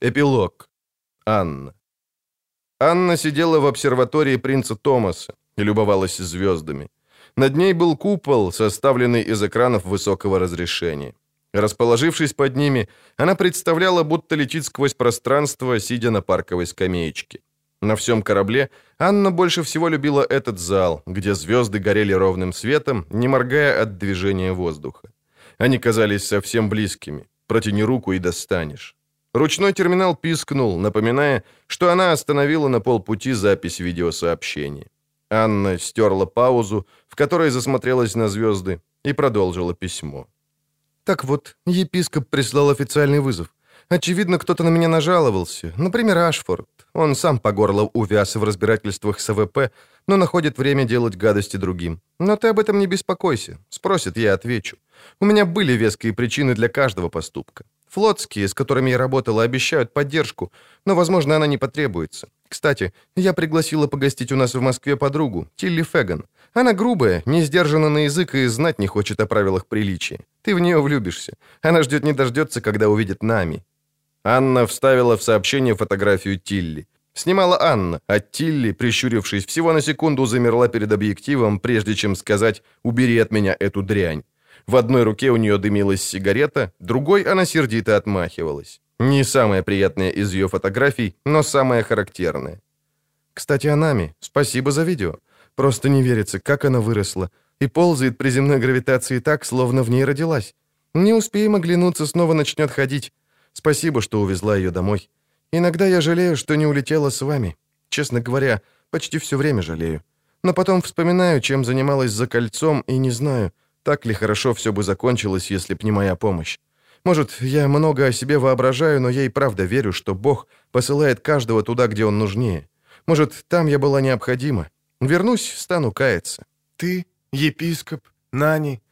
Эпилог. Анна. Анна сидела в обсерватории принца Томаса и любовалась звездами. Над ней был купол, составленный из экранов высокого разрешения. Расположившись под ними, она представляла, будто летит сквозь пространство, сидя на парковой скамеечке. На всем корабле Анна больше всего любила этот зал, где звезды горели ровным светом, не моргая от движения воздуха. Они казались совсем близкими. Протяни руку и достанешь. Ручной терминал пискнул, напоминая, что она остановила на полпути запись видеосообщения. Анна стерла паузу, в которой засмотрелась на звезды, и продолжила письмо. «Так вот, епископ прислал официальный вызов. Очевидно, кто-то на меня нажаловался. Например, Ашфорд. Он сам по горло увяз в разбирательствах с АВП, но находит время делать гадости другим. Но ты об этом не беспокойся. Спросит, я отвечу. У меня были веские причины для каждого поступка. Флотские, с которыми я работала, обещают поддержку, но, возможно, она не потребуется. Кстати, я пригласила погостить у нас в Москве подругу, Тилли Феган. Она грубая, не сдержана на язык и знать не хочет о правилах приличия. Ты в нее влюбишься. Она ждет не дождется, когда увидит нами». Анна вставила в сообщение фотографию Тилли. Снимала Анна, а Тилли, прищурившись, всего на секунду замерла перед объективом, прежде чем сказать «убери от меня эту дрянь». В одной руке у нее дымилась сигарета, другой она сердито отмахивалась. Не самая приятная из ее фотографий, но самая характерная. Кстати, о Нами. Спасибо за видео. Просто не верится, как она выросла. И ползает при земной гравитации так, словно в ней родилась. Не успеем оглянуться, снова начнет ходить. Спасибо, что увезла ее домой. Иногда я жалею, что не улетела с вами. Честно говоря, почти все время жалею. Но потом вспоминаю, чем занималась за кольцом, и не знаю, так ли хорошо все бы закончилось, если б не моя помощь? Может, я много о себе воображаю, но я и правда верю, что Бог посылает каждого туда, где он нужнее. Может, там я была необходима. Вернусь, стану каяться. Ты, епископ, Нани,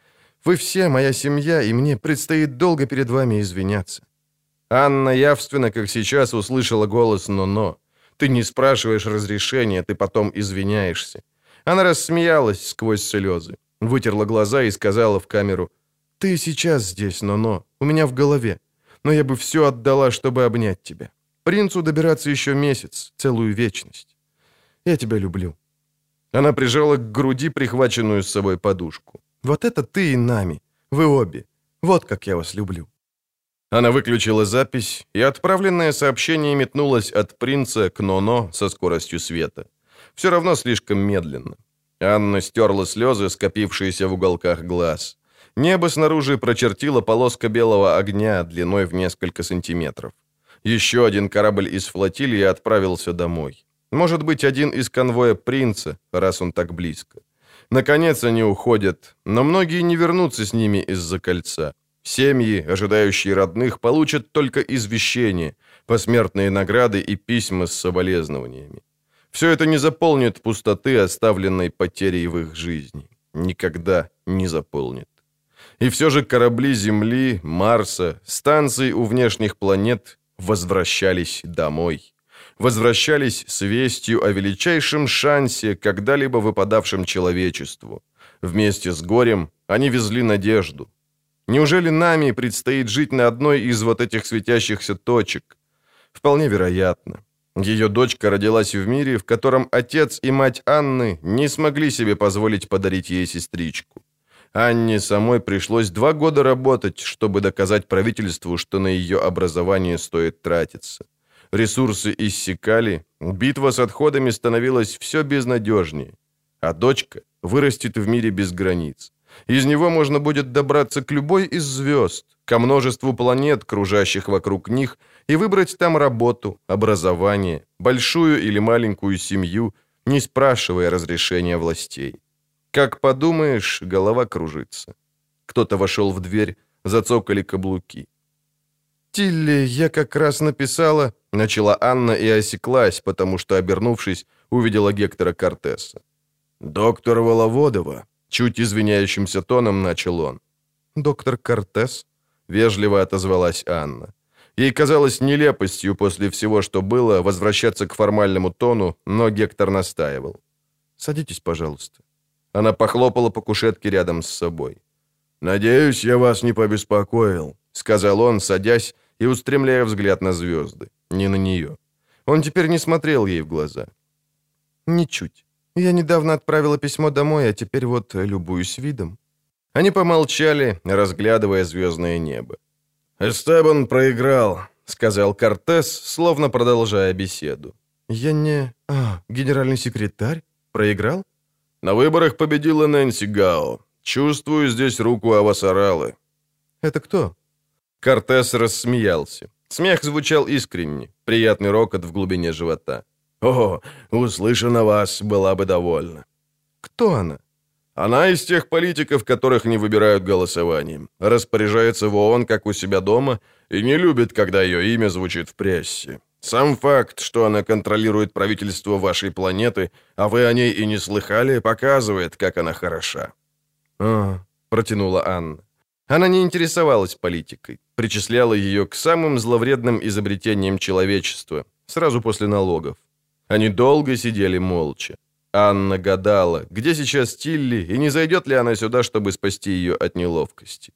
вы все моя семья, и мне предстоит долго перед вами извиняться». Анна явственно, как сейчас, услышала голос «но-но». Ты не спрашиваешь разрешения, ты потом извиняешься. Она рассмеялась сквозь слезы вытерла глаза и сказала в камеру, «Ты сейчас здесь, но-но, у меня в голове, но я бы все отдала, чтобы обнять тебя. Принцу добираться еще месяц, целую вечность. Я тебя люблю». Она прижала к груди прихваченную с собой подушку. «Вот это ты и нами, вы обе. Вот как я вас люблю». Она выключила запись, и отправленное сообщение метнулось от принца к Ноно со скоростью света. Все равно слишком медленно. Анна стерла слезы, скопившиеся в уголках глаз. Небо снаружи прочертила полоска белого огня длиной в несколько сантиметров. Еще один корабль из флотилии отправился домой. Может быть, один из конвоя принца, раз он так близко. Наконец они уходят, но многие не вернутся с ними из-за кольца. Семьи, ожидающие родных, получат только извещения, посмертные награды и письма с соболезнованиями. Все это не заполнит пустоты, оставленной потерей в их жизни. Никогда не заполнит. И все же корабли Земли, Марса, станции у внешних планет возвращались домой. Возвращались с вестью о величайшем шансе, когда-либо выпадавшем человечеству. Вместе с горем они везли надежду. Неужели нами предстоит жить на одной из вот этих светящихся точек? Вполне вероятно. Ее дочка родилась в мире, в котором отец и мать Анны не смогли себе позволить подарить ей сестричку. Анне самой пришлось два года работать, чтобы доказать правительству, что на ее образование стоит тратиться. Ресурсы иссякали, битва с отходами становилась все безнадежнее, а дочка вырастет в мире без границ. Из него можно будет добраться к любой из звезд, ко множеству планет, кружащих вокруг них, и выбрать там работу, образование, большую или маленькую семью, не спрашивая разрешения властей. Как подумаешь, голова кружится. Кто-то вошел в дверь, зацокали каблуки. «Тилли, я как раз написала...» — начала Анна и осеклась, потому что, обернувшись, увидела Гектора Кортеса. «Доктор Воловодова», — чуть извиняющимся тоном начал он. «Доктор Кортес?» — вежливо отозвалась Анна. Ей казалось нелепостью после всего, что было, возвращаться к формальному тону, но Гектор настаивал. «Садитесь, пожалуйста». Она похлопала по кушетке рядом с собой. «Надеюсь, я вас не побеспокоил», — сказал он, садясь и устремляя взгляд на звезды. не на нее. Он теперь не смотрел ей в глаза. «Ничуть. Я недавно отправила письмо домой, а теперь вот любуюсь видом». Они помолчали, разглядывая звездное небо. «Эстебан проиграл», — сказал Кортес, словно продолжая беседу. «Я не... А, генеральный секретарь? Проиграл?» «На выборах победила Нэнси Гао. Чувствую здесь руку Авасаралы». «Это кто?» Кортес рассмеялся. Смех звучал искренне, приятный рокот в глубине живота. «О, услышана вас, была бы довольна». «Кто она?» Она из тех политиков, которых не выбирают голосованием, распоряжается в ООН, как у себя дома, и не любит, когда ее имя звучит в прессе. Сам факт, что она контролирует правительство вашей планеты, а вы о ней и не слыхали, показывает, как она хороша». «А, — протянула Анна. Она не интересовалась политикой, причисляла ее к самым зловредным изобретениям человечества, сразу после налогов. Они долго сидели молча. Анна гадала, где сейчас Тилли, и не зайдет ли она сюда, чтобы спасти ее от неловкости.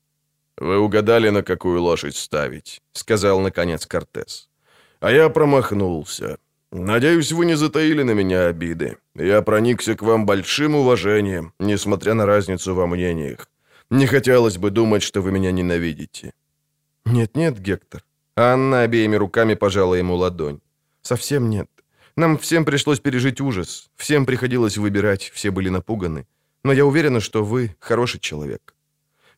«Вы угадали, на какую лошадь ставить», — сказал, наконец, Кортес. «А я промахнулся. Надеюсь, вы не затаили на меня обиды. Я проникся к вам большим уважением, несмотря на разницу во мнениях. Не хотелось бы думать, что вы меня ненавидите». «Нет-нет, Гектор». Анна обеими руками пожала ему ладонь. «Совсем нет. Нам всем пришлось пережить ужас, всем приходилось выбирать, все были напуганы. Но я уверена, что вы хороший человек».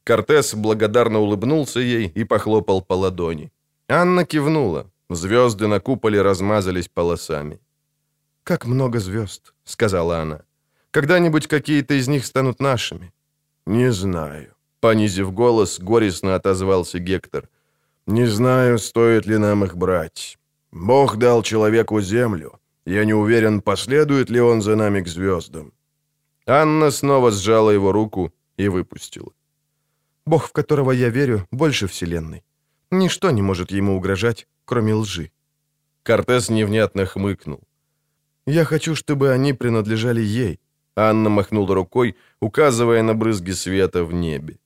Кортес благодарно улыбнулся ей и похлопал по ладони. Анна кивнула. Звезды на куполе размазались полосами. «Как много звезд», — сказала она. «Когда-нибудь какие-то из них станут нашими». «Не знаю», — понизив голос, горестно отозвался Гектор. «Не знаю, стоит ли нам их брать. Бог дал человеку землю, я не уверен, последует ли он за нами к звездам». Анна снова сжала его руку и выпустила. «Бог, в которого я верю, больше Вселенной. Ничто не может ему угрожать, кроме лжи». Кортес невнятно хмыкнул. «Я хочу, чтобы они принадлежали ей», — Анна махнула рукой, указывая на брызги света в небе.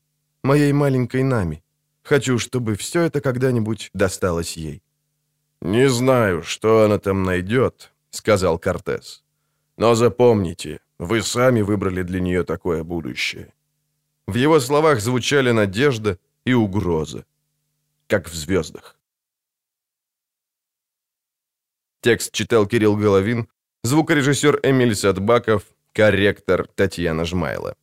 «Моей маленькой Нами. Хочу, чтобы все это когда-нибудь досталось ей». «Не знаю, что она там найдет», сказал Кортес. «Но запомните, вы сами выбрали для нее такое будущее». В его словах звучали надежда и угроза, как в звездах. Текст читал Кирилл Головин, звукорежиссер Эмиль Садбаков, корректор Татьяна Жмайла.